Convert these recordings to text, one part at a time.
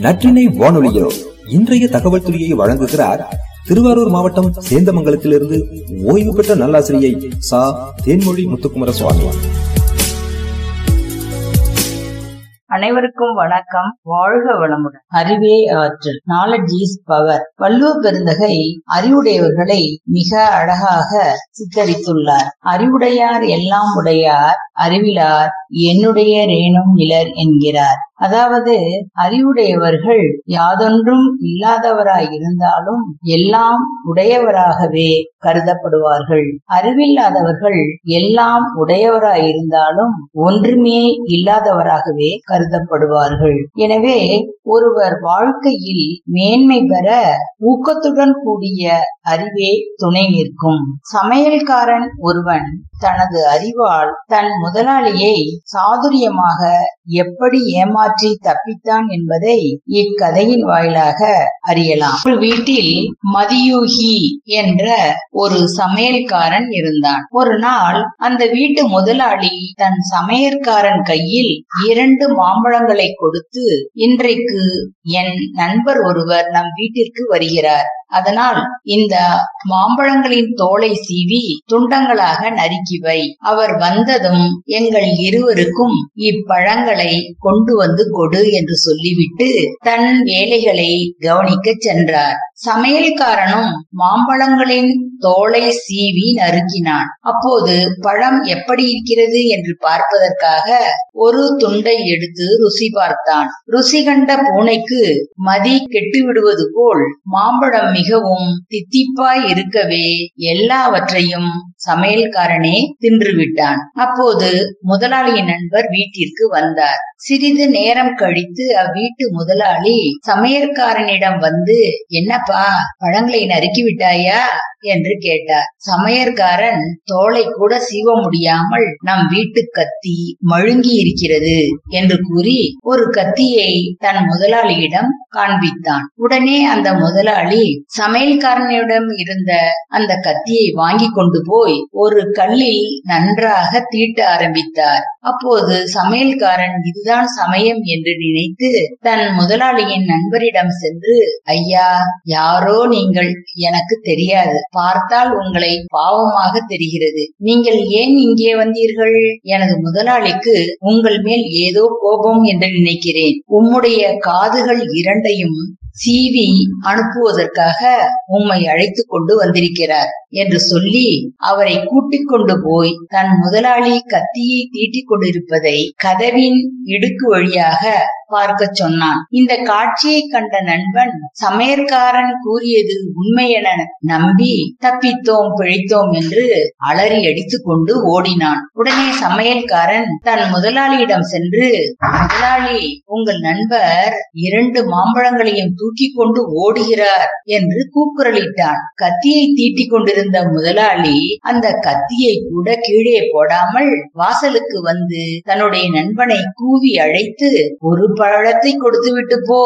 நற்றினை வானொலியோ இன்றைய தகவல் துறையை வழங்குகிறார் திருவாரூர் மாவட்டம் சேந்தமங்கலத்திலிருந்து ஓய்வு பெற்ற நல்லாசிரியை சா. தேன்மொழி முத்துக்குமர சுவாமி அனைவருக்கும் வணக்கம். வாழ்க வளமுடன். அறிவே ஆற்றல். நாலெட்ஜ் இஸ் பவர் வள்ளுவ பெருந்தகை அறிவுடையவர்களை மிக அழகாக சித்தரித்துள்ளார். அறிவுடையார் எல்லாம் உடையார். அறிவிலார் என்னுடைய ரேணும் இலர் என்கிறார். அதாவது அறிவுடையவர்கள் யாதொன்றும் இல்லாதவராய் இருந்தாலும் எல்லாம் உடையவராகவே கருதப்படுவார்கள். அறிவில்லாதவர்கள் எல்லாம் உடையவராய் இருந்தாலும் ஒன்றுமே இல்லாதவராகவே கருதப்படுவார்கள். எனவே ஒருவர் வாழ்க்கையில் மேன்மை பெற ஊக்கத்துடன் கூடிய அறிவே துணை நிற்கும். சமையல்காரன் ஒருவன் தனது அறிவால் தன் முதலாளியை சாதுரியமாக எப்படி ஏமாற்றி தப்பித்தான் என்பதை இக்கதையின் வாயிலாக அறியலாம். வீட்டில் மதியூகி என்ற ஒரு சமையல்காரன் இருந்தான். ஒரு நாள் அந்த வீட்டு முதலாளி தன் சமையற்காரன் கையில் இரண்டு மாம்பழங்களை கொடுத்து இன்றைக்கு என் நண்பர் ஒருவர் நம் வீட்டிற்கு வருகிறார். அதனால் இந்த மாம்பழங்களின் தோலை சீவி துண்டங்களாக நறுக்கிவை அவர் வந்ததும் எங்கள் இருவருக்கும் இப்பழங்களை கொண்டு வந்து கொடு என்று சொல்லிவிட்டு தன் வேலைகளை கவனிக்க சென்றார். சமையல்காரனும் மாம்பழங்களின் தோலை சீவி நறுக்கினான். அப்போது பழம் எப்படி இருக்கிறது என்று பார்ப்பதற்காக ஒரு துண்டை எடுத்து ருசி பார்த்தான். ருசி கண்ட பூனைக்கு மதி கெட்டு விடுவது போல் மாம்பழம் மிகவும் தித்திப்பாய் இருக்கவே எல்லாவற்றையும் சமையல்காரனே தின்று விட்டான் அப்போது முதலாளியின் நண்பர் வீட்டிற்கு வந்தார். சிறிது நேரம் கழித்து அவ்வீட்டு முதலாளி சமையற்காரனிடம் வந்து என்னப்பா பழங்களை நறுக்கி விட்டாயா? என்று கேட்டார். சமையற்காரன் தோலை கூட சீவ முடியாமல் நம் வீட்டு கத்தி மழுங்கி இருக்கிறது என்று கூறி ஒரு கத்தியை தன் முதலாளியிடம் காண்பித்தான். உடனே அந்த முதலாளி சமையல்காரனிடம் இருந்த அந்த கத்தியை வாங்கி கொண்டு போய் ஒரு கல்லில் நன்றாக தீட்ட ஆரம்பித்தார். அப்போது சமையல்காரன் இதுதான் சமயம் என்று நினைத்து தன் முதலாளியின் நண்பரிடம் சென்று ஐயா யாரோ நீங்கள் எனக்கு தெரியாது. பார்த்தால் உங்களை பாவமாக தெரிகிறது. நீங்கள் ஏன் இங்கே வந்தீர்கள்? எனது முதலாளிக்கு உங்கள் மேல் ஏதோ கோபம் என்று நினைக்கிறேன். உம்முடைய காதுகள் இரண்டையும் சீவி அனுப்புவதற்காக உம்மை அழைத்து கொண்டு வந்திருக்கிறார் என்று சொல்லி அவரை கூட்டிக் கொண்டு போய் தன் முதலாளி கத்தியை தீட்டிக் கொண்டிருப்பதை கதவின் இடுக்கு வழியாக பார்க்க சொன்னான். இந்த காட்சியை கண்ட நண்பன் சமையற்காரன் கூறியது உண்மை என நம்பி தப்பித்தோம் பிழைத்தோம் என்று அலறி அடித்துக் கொண்டு ஓடினான். உடனே சமையல்காரன் தன் முதலாளியிடம் சென்று முதலாளி உங்கள் நண்பர் இரண்டு மாம்பழங்களையும் தூக்கி கொண்டு ஓடுகிறார் என்று கூக்குரலிட்டான். கத்தியை தீட்டிக் கொண்டிருந்த முதலாளி அந்த கத்தியை கூட கீழே போடாமல் வாசலுக்கு வந்து தன்னுடைய நண்பனை கூவி அழைத்து ஒரு பழத்தை கொடுத்து விட்டு போ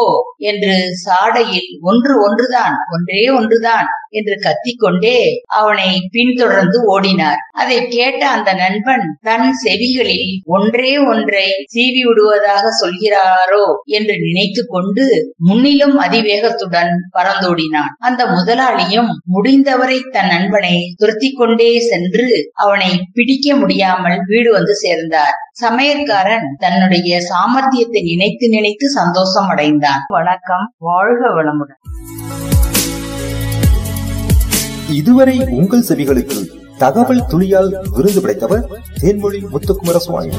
என்று சாடையில் ஒன்று ஒன்றுதான் ஒன்றே ஒன்றுதான் என்று கத்திக்கொண்டே அவனை பின்தொடர்ந்து ஓடினார். அதை கேட்ட அந்த நண்பன் தன் செவிகளில் ஒன்றே ஒன்றை சீவி விடுவதாக சொல்கிறாரோ என்று நினைத்து கொண்டு முன்னிலும் அதிவேகத்துடன் பறந்தோடினான். அந்த முதலாளியும் முடிந்தவரை தன் நண்பனை துரத்தி கொண்டே சென்று அவனை பிடிக்க முடியாமல் வீடு வந்து சேர்ந்தார். சமையற்காரன் தன்னுடைய சாமர்த்தியத்தை நினைத்து நினைத்து சந்தோஷம் அடைந்தான் வணக்கம் வாழ்க வளமுடன். இதுவரை உங்கள் செவிகளுக்கு தகவல் துளியால் விருது படைத்தவர் தேன்மொழி முத்துக்குமர சுவாமி